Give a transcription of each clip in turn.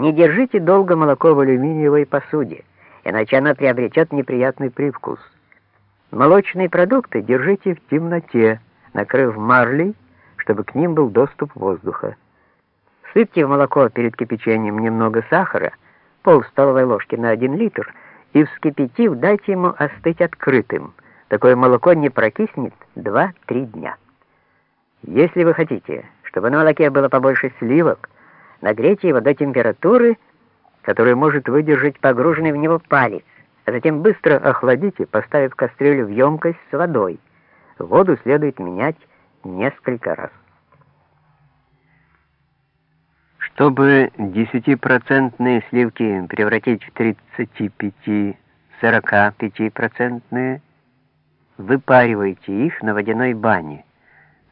Не держите долго молоко в алюминиевой посуде, иначе оно приобретет неприятный привкус. Молочные продукты держите в темноте, накрыв марлей, чтобы к ним был доступ воздуха. Сыпьте в молоко перед кипячением немного сахара, пол столовой ложки на 1 литр, и вскипятив, дайте ему остыть открытым. Такое молоко не прокиснет 2-3 дня. Если вы хотите, чтобы на молоке было побольше сливок, нагрейте его до температуры, которую может выдержать погруженный в него палец, а затем быстро охладите, поставив кастрюлю в емкость с водой. Воду следует менять несколько раз. Чтобы 10% сливки превратить в 35-45%, выпаривайте их на водяной бане.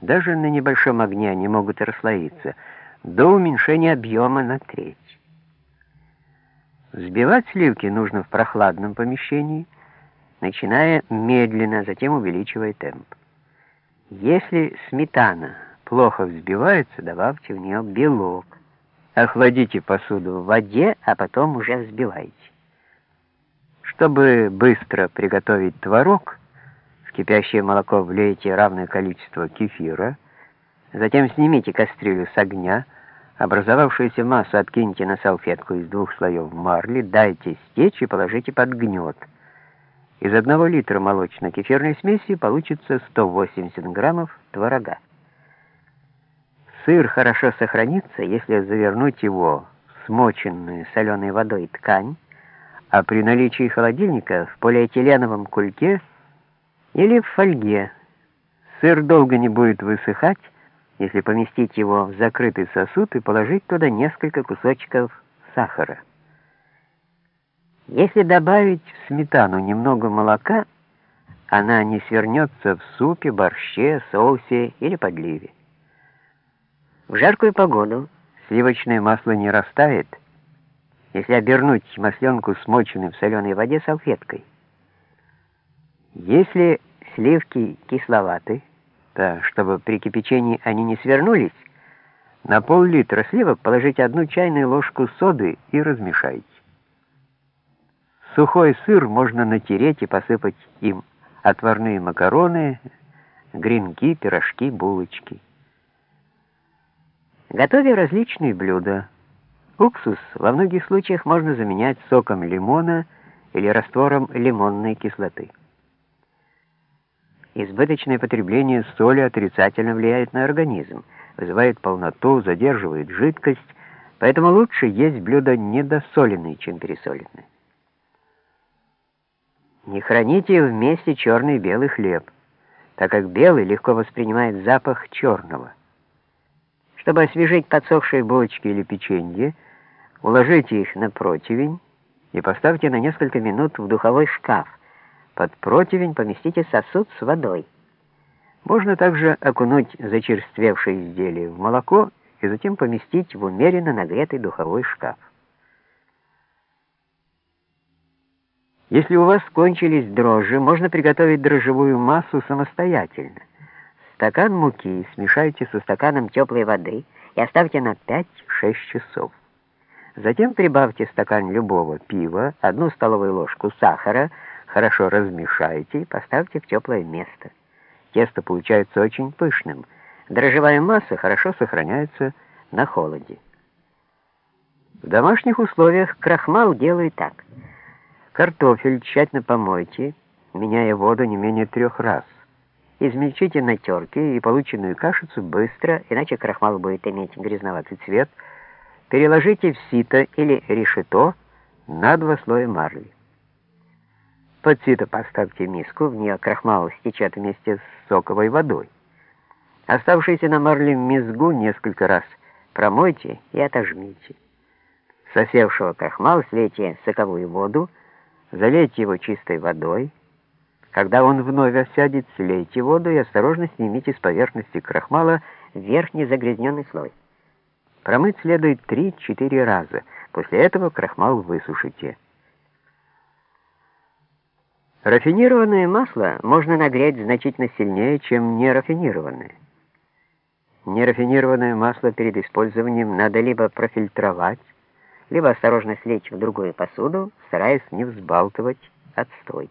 Даже на небольшом огне они могут расслоиться до уменьшения объема на треть. Взбивать сливки нужно в прохладном помещении, начиная медленно, затем увеличивая темп. Если сметана плохо взбивается, добавьте в нее белок. Охладите посуду в воде, а потом уже взбивайте. Чтобы быстро приготовить творог, в кипящее молоко влейте равное количество кефира, затем снимите кастрюлю с огня, образовавшуюся массу откиньте на салфетку из двух слоев марли, дайте стечь и положите под гнет. Из одного литра молочно-кефирной смеси получится 180 граммов творога. Сыр хорошо сохранится, если завернуть его в смоченную соленой водой ткань, а при наличии холодильника в полиэтиленовом кульке или в фольге. Сыр долго не будет высыхать, если поместить его в закрытый сосуд и положить туда несколько кусочков сахара. Если добавить в сметану немного молока, она не свернется в супе, борще, соусе или подливе. В жаркую погоду сливочное масло не растает, если обернуть масленку, смоченной в соленой воде, салфеткой. Если сливки кисловаты, то, чтобы при кипячении они не свернулись, на пол-литра сливок положите одну чайную ложку соды и размешайте. Сухой сыр можно натереть и посыпать им отварные макароны, гренки, пирожки, булочки. Готовя различные блюда, уксус во многих случаях можно заменять соком лимона или раствором лимонной кислоты. Избыточное потребление соли отрицательно влияет на организм, вызывает полноту, задерживает жидкость, поэтому лучше есть блюда недосоленные, чем пересоленные. Не храните вместе черный и белый хлеб, так как белый легко воспринимает запах черного. Чтобы освежить подсохшие булочки или печенье, уложите их на противень и поставьте на несколько минут в духовой шкаф. Под противень поместите сосуд с водой. Можно также окунуть зачерствевшие изделия в молоко и затем поместить в умеренно нагретый духовой шкаф. Если у вас кончились дрожжи, можно приготовить дрожжевую массу самостоятельно. Стакан муки смешайте со стаканом теплой воды и оставьте на 5-6 часов. Затем прибавьте стакан любого пива, одну столовую ложку сахара, хорошо размешайте и поставьте в теплое место. Тесто получается очень пышным. Дрожжевая масса хорошо сохраняется на холоде. В домашних условиях крахмал делают так. Картофель тщательно помойте, меняя воду не менее трех раз. Измельчите на терке и полученную кашицу быстро, иначе крахмал будет иметь грязноватый цвет. Переложите в сито или решето на два слоя марли. Под сито поставьте миску, в нее крахмал стечет вместе с соковой водой. Оставшийся на марле мизгу несколько раз промойте и отожмите. Сосевшего крахмал слейте соковую воду, залейте его чистой водой, когда он вновь осядет, слейте воду и осторожно снимите с поверхности крахмала верхний загрязненный слой. Промыть следует 3-4 раза. После этого крахмал высушите. Рафинированное масло можно нагреть значительно сильнее, чем нерафинированное. Нерафинированное масло перед использованием надо либо профильтровать, либо осторожно слечь в другую посуду, стараясь не взбалтывать отстой.